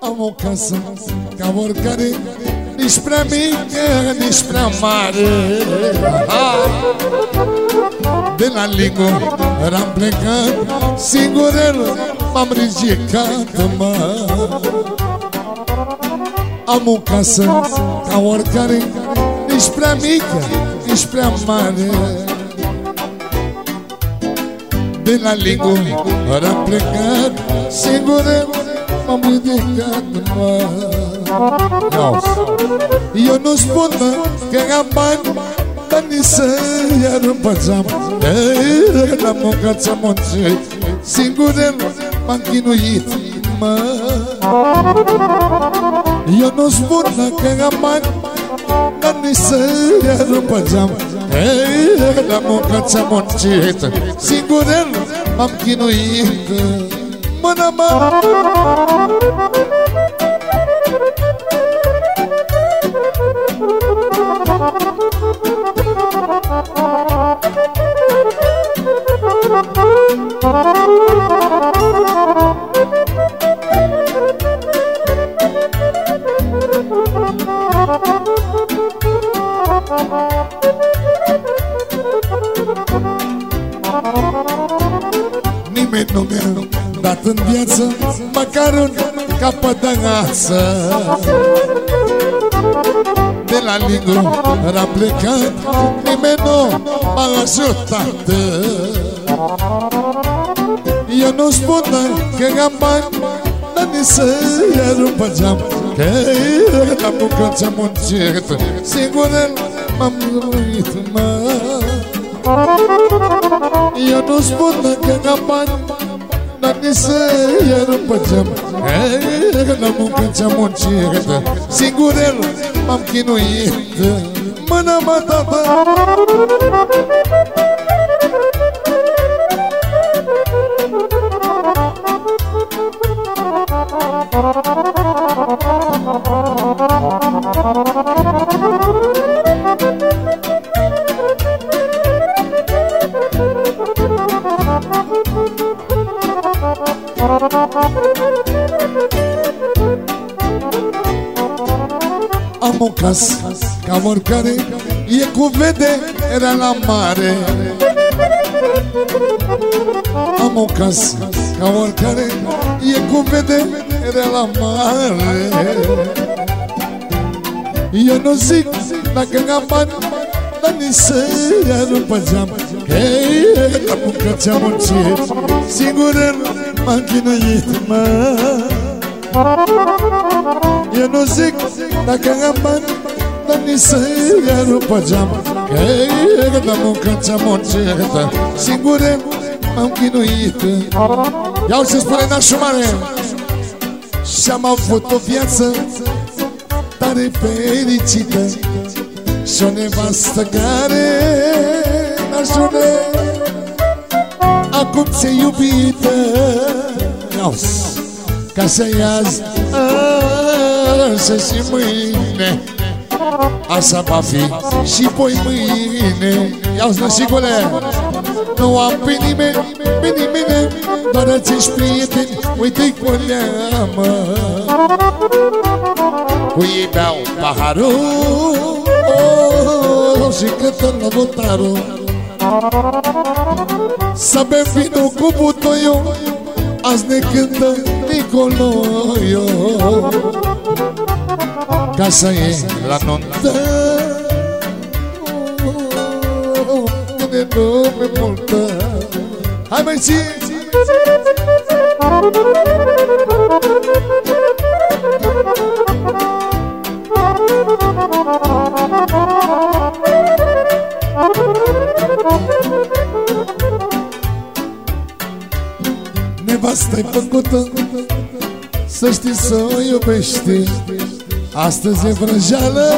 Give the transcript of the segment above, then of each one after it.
Am o casă ca oricare Nici prea mică, nici prea mare De la Ligo eram plecat Singurel m-am ridicat, mă Am o casă ca oricare Nici prea mică, nici prea mare De la Ligo eram plecat Singurel m-am ridicat, mă Eu nu spun că am bani Dar ni să iar împățam La muncă ți-am muncit Singurel m-am chinuit, mă. Eu nu spun că am bani Dar ni să iar împățam La muncă ți-am muncit Singurel m-am chinuit Mână, mă. Nimeni dat în viață Măcar un capăt de ață De la Ligru era plecat Nimeni nu m-a ajutat. Eu nu spun că am bani Dar ni să iar un păgeam Că la muncă ți-am muncit Sigur m-am ruit, mă. Eu nu spun că am bani Dar ni să iar un păgeam Că la muncă ți-am muncit Sigur m-am chinuit. Mână mă, tata Am ca oricare E cu vederea la mare. Am o casă ca oricare E cu vederea la mare. Eu nu zic dacă am bani Dar ni să iar un păgeam Hei, la muncă ți-am muncit Sigur m-am chinuit, mă. Eu nu zic dacă am bani Dar ni să iar un păgeam Hei, la muncă ți-am muncit Sigur m-am chinuit. Iau ce spune nașul mare. Și-am avut o viață tare fericită. Și o nevastă care n-ajunge. Acum ți iubită. Iauzi Ca să-i azi Așa și mâine Așa va fi. Și poi mâine Iauzi nășicule Nu am pe nimeni, pe nimeni Doar acești prieteni Uite-i cu neamă. Cu ei beau paharul oh, Și cântă lăvotarul Să bem vinul cu butoiul Azi ne cântă Nicoloio Ca să e la nuntă Câte lume multă Hai mai ții Nevasta-i făcută Să știi să o iubești Astăzi e vrăjeală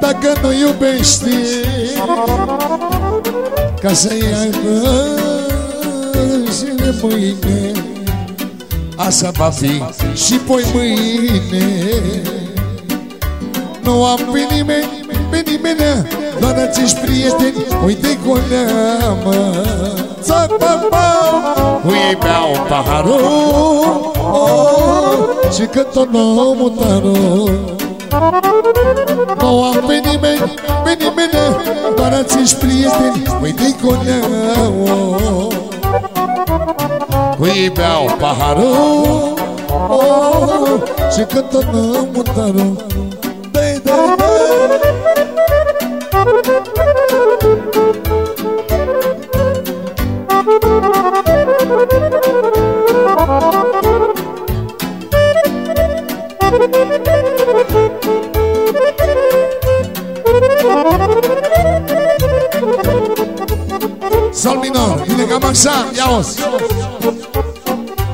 Dacă nu iubești Ca să-i aibă și de mâine. Așa va fi și poi mâine. Nu am pe nimeni, pe nimeni Doar acești prieteni, uite-i cu neamă. Țapă, Cu ei beau paharul. oh, Și când tot nou mutarul Nu am pe nimeni, pe nimeni Doar ați prieteni, măi de coneau. Cui beau paharul oh, Și când tot nou mutarul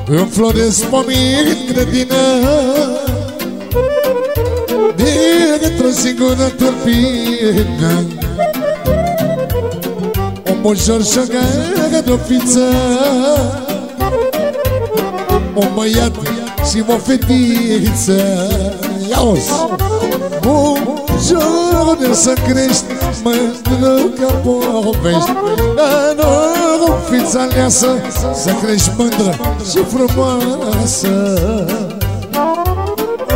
Înfloresc pomii în grădină Dintr-o singură turpină. Un bușor și o garofiță Un băiat și o fetiță. Ia os Bușor să crești mândră ca povești Dar nu fiți aleasă Să crești mândră și frumoasă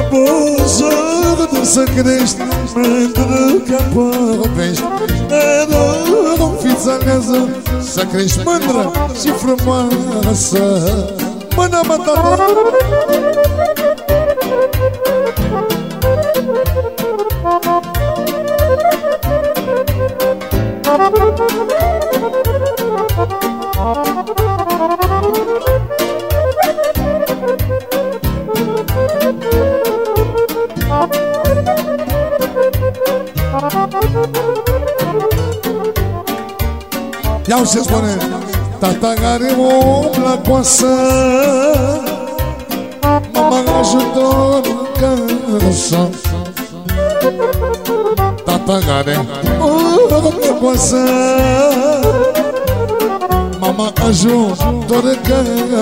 Buzăr să crești mândră ca povești Dar nu fiți aleasă Să crești mândră și frumoasă Mână mă tata Iau ce spune Tata care om la coasă Mama ajutor în casă Tata care la coasă Mama ajutor în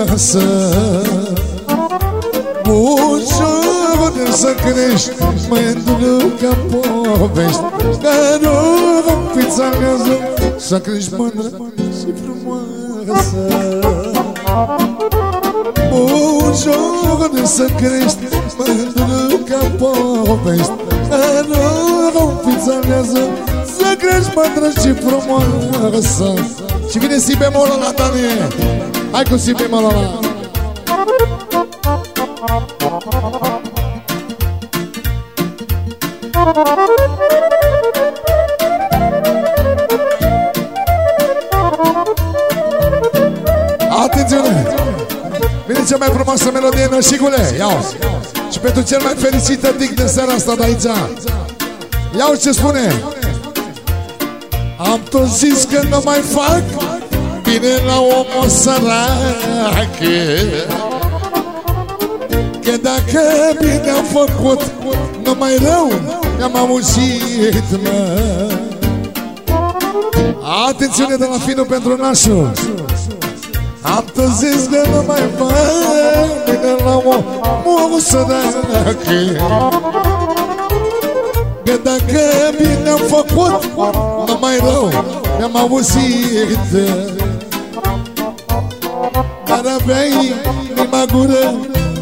casă Ușor să crești Mândru ca povești Că nu fiți acasă Să crești mândră și frumoasă Ușor să crești Mândru ca povești fiți acasă Să crești mândră și frumoasă Și vine si bemolul la Danie Hai cu si bemolul ăla Atențiune! Cea mai frumoasă melodie, nășigule, iau Și pentru cel mai fericit dic de seara asta de aici. Iau ce spune. Am tot zis că nu mai fac. Bine la omul sărac Că dacă bine am făcut Numai rău mi-am auzit, mă. Atențiune de la finul pentru nașul Am tot zis că nu mai fac Bine la omul sărac Că dacă bine am făcut Numai rău mi-am auzit. Dar aveai inima gură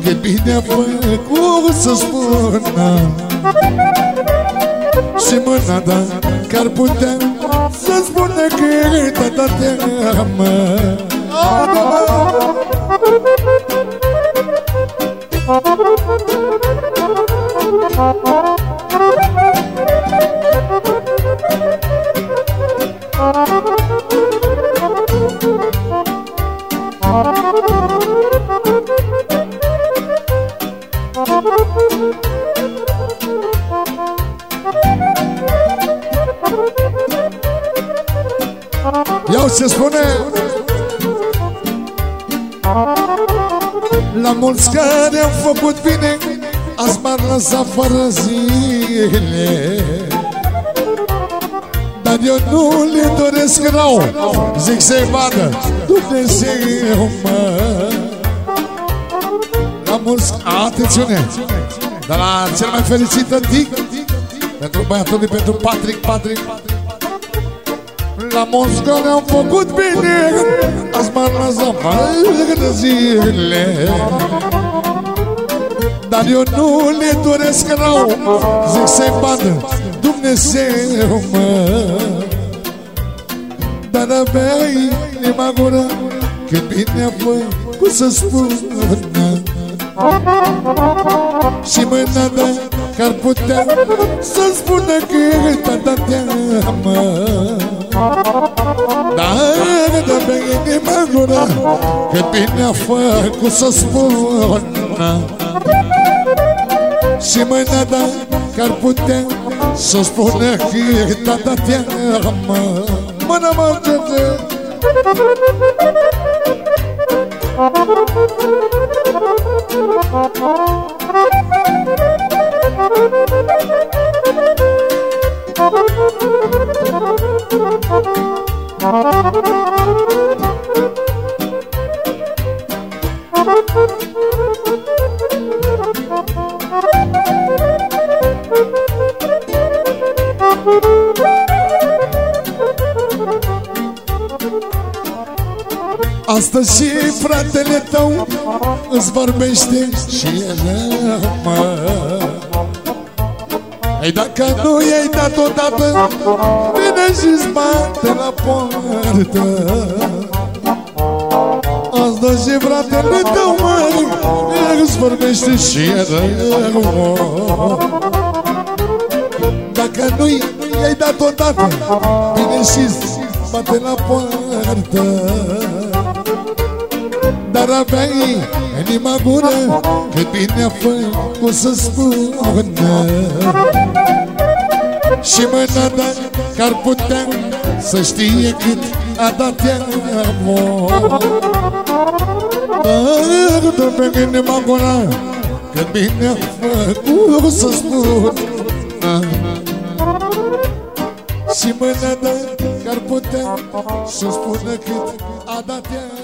Că bine a făcut să spună Și mâna ta Că-ar putea să spună că tata te amă Iau ce spune La mulți care au făcut bine Azi m-ar lăsa fără zile. Dar eu nu le doresc rău Zic să-i vadă Dumnezeu mă. La mulți... Atențiune De la cel mai fericit antic Pentru băiatul pentru Patrick Patrick. La mulți care au făcut bine bine Azi m-a lăsat de zile Dar eu nu le doresc rău Zic să-i bată Dumnezeu, mă. Dar avea inima gură Când bine a făcut să spună. Și mâna de că ar putea să spună că e tata teamă Dar de pe inima gură Că bine a făcut să spună. Și mâna de că ar putea să spună că e tata teamă Mâna mă Astăzi și fratele tău îți vorbește și el mă Ei dacă nu i-ai dat odată Vine și-ți bate la poartă. Astăzi și fratele tău mă îți vorbește și el mă Dacă nu i-ai dat odată Vine și-ți bate la poartă. Dar aveai inima bună Cât bine a făcut să spună Și mâna ta că-ar putea Să știe cât a dat amor. Dar pe inima bună Cât bine a făcut să spună Și mâna ta că-ar putea Să spună cât a dat amor